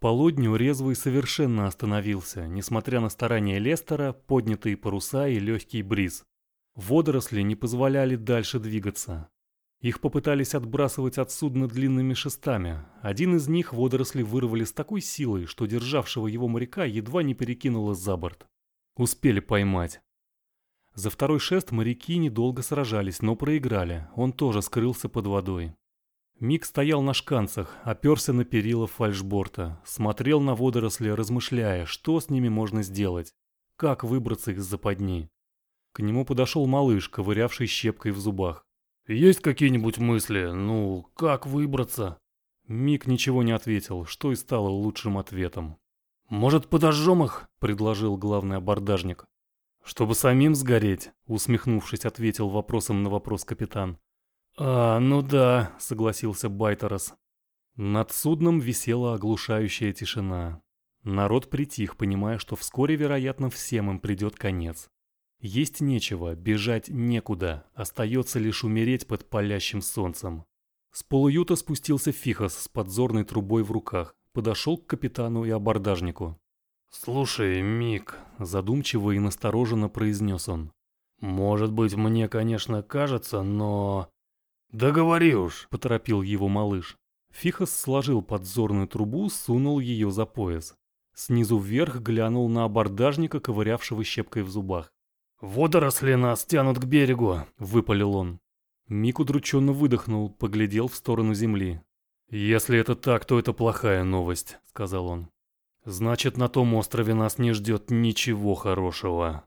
полудню резвый совершенно остановился, несмотря на старания Лестера, поднятые паруса и легкий бриз. Водоросли не позволяли дальше двигаться. Их попытались отбрасывать от судна длинными шестами. Один из них водоросли вырвали с такой силой, что державшего его моряка едва не перекинуло за борт. Успели поймать. За второй шест моряки недолго сражались, но проиграли. Он тоже скрылся под водой. Мик стоял на шканцах, оперся на перила фальшборта, смотрел на водоросли, размышляя, что с ними можно сделать, как выбраться из западни. К нему подошел малыш, ковырявший щепкой в зубах. «Есть какие-нибудь мысли? Ну, как выбраться?» Мик ничего не ответил, что и стало лучшим ответом. «Может, подожжем их?» — предложил главный абордажник. «Чтобы самим сгореть», — усмехнувшись, ответил вопросом на вопрос капитан. «А, ну да», — согласился Байтерос. Над судном висела оглушающая тишина. Народ притих, понимая, что вскоре, вероятно, всем им придет конец. Есть нечего, бежать некуда, остается лишь умереть под палящим солнцем. С полуюта спустился Фихос с подзорной трубой в руках, подошел к капитану и абордажнику. «Слушай, Мик», — задумчиво и настороженно произнес он. «Может быть, мне, конечно, кажется, но...» «Да говори уж», — поторопил его малыш. Фихос сложил подзорную трубу, сунул ее за пояс. Снизу вверх глянул на абордажника, ковырявшего щепкой в зубах. «Водоросли нас тянут к берегу», — выпалил он. Мик удрученно выдохнул, поглядел в сторону земли. «Если это так, то это плохая новость», — сказал он. «Значит, на том острове нас не ждет ничего хорошего».